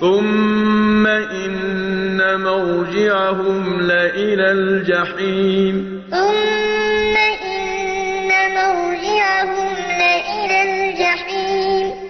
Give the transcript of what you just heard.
ثُمَّ إِنَّ مَرْجِعَهُمْ لَإِلَى الْجَحِيمِ